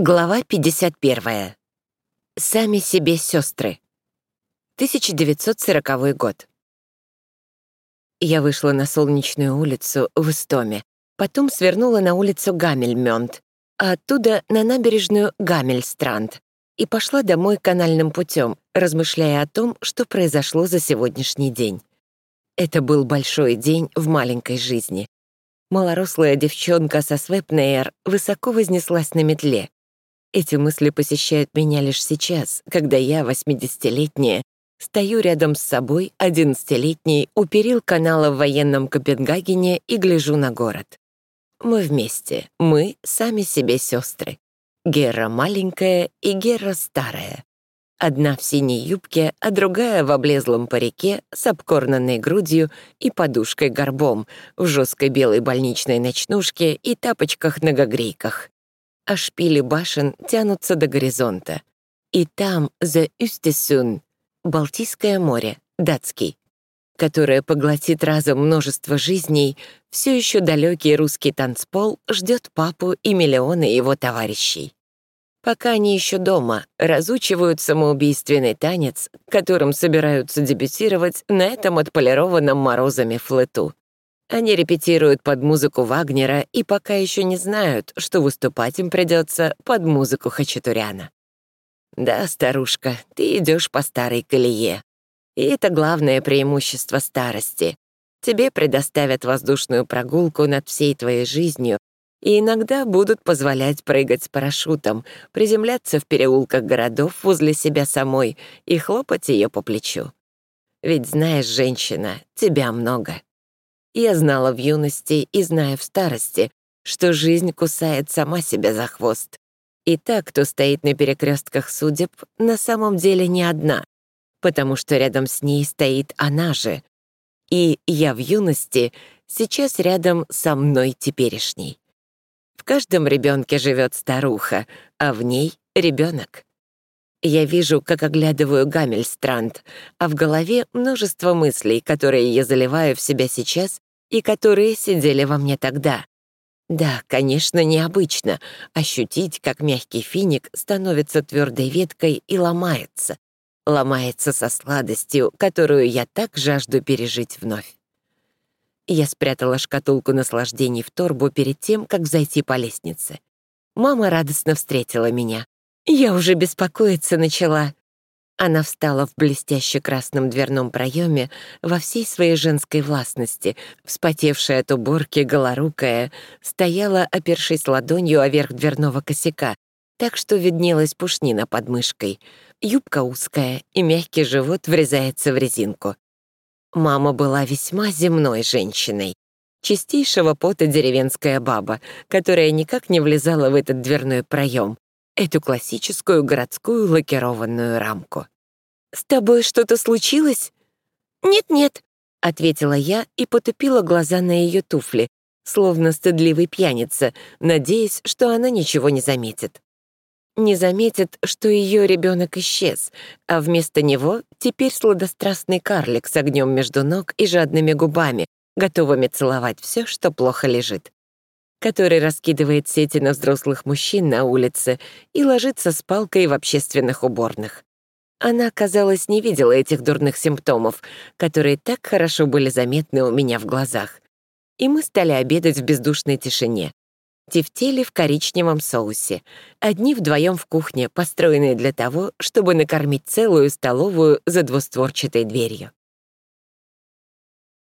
Глава 51. Сами себе сестры. 1940 год. Я вышла на солнечную улицу в Истоме, потом свернула на улицу Гамельмёнд, а оттуда на набережную Гамельстранд и пошла домой канальным путем, размышляя о том, что произошло за сегодняшний день. Это был большой день в маленькой жизни. Малорослая девчонка со Свепнейр высоко вознеслась на метле — эти мысли посещают меня лишь сейчас, когда я, 80-летняя, стою рядом с собой, 11-летней, у перил канала в военном Копенгагене и гляжу на город. Мы вместе, мы сами себе сестры. Гера маленькая и Гера старая. Одна в синей юбке, а другая в облезлом парике с обкорнанной грудью и подушкой-горбом, в жесткой белой больничной ночнушке и тапочках-ногогрейках а шпили башен тянутся до горизонта. И там, за Юстисун, Балтийское море, датский, которое поглотит разом множество жизней, все еще далекий русский танцпол ждет папу и миллионы его товарищей. Пока они еще дома, разучивают самоубийственный танец, которым собираются дебютировать на этом отполированном морозами флету. Они репетируют под музыку Вагнера и пока еще не знают, что выступать им придется под музыку Хачатуряна. Да, старушка, ты идешь по старой колее. И это главное преимущество старости. Тебе предоставят воздушную прогулку над всей твоей жизнью и иногда будут позволять прыгать с парашютом, приземляться в переулках городов возле себя самой и хлопать ее по плечу. Ведь знаешь, женщина, тебя много. Я знала в юности и знаю в старости, что жизнь кусает сама себя за хвост. И та, кто стоит на перекрестках судеб, на самом деле не одна, потому что рядом с ней стоит она же. И я в юности сейчас рядом со мной теперешней. В каждом ребенке живет старуха, а в ней — ребенок. Я вижу, как оглядываю Гамельстранд, а в голове множество мыслей, которые я заливаю в себя сейчас и которые сидели во мне тогда. Да, конечно, необычно ощутить, как мягкий финик становится твердой веткой и ломается. Ломается со сладостью, которую я так жажду пережить вновь. Я спрятала шкатулку наслаждений в торбу перед тем, как зайти по лестнице. Мама радостно встретила меня. Я уже беспокоиться начала. Она встала в блестяще красном дверном проеме во всей своей женской властности, вспотевшая от уборки, голорукая, стояла, опершись ладонью о верх дверного косяка, так что виднелась пушнина под мышкой. Юбка узкая, и мягкий живот врезается в резинку. Мама была весьма земной женщиной. Чистейшего пота деревенская баба, которая никак не влезала в этот дверной проем, эту классическую городскую лакированную рамку. «С тобой что-то случилось?» «Нет-нет», — ответила я и потупила глаза на ее туфли, словно стыдливый пьяница, надеясь, что она ничего не заметит. Не заметит, что ее ребенок исчез, а вместо него теперь сладострастный карлик с огнем между ног и жадными губами, готовыми целовать все, что плохо лежит который раскидывает сети на взрослых мужчин на улице и ложится с палкой в общественных уборных. Она, казалось, не видела этих дурных симптомов, которые так хорошо были заметны у меня в глазах. И мы стали обедать в бездушной тишине. Тефтели в коричневом соусе. Одни вдвоем в кухне, построенные для того, чтобы накормить целую столовую за двустворчатой дверью.